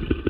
you